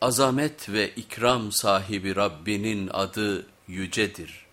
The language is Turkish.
Azamet ve ikram sahibi Rabbinin adı yücedir.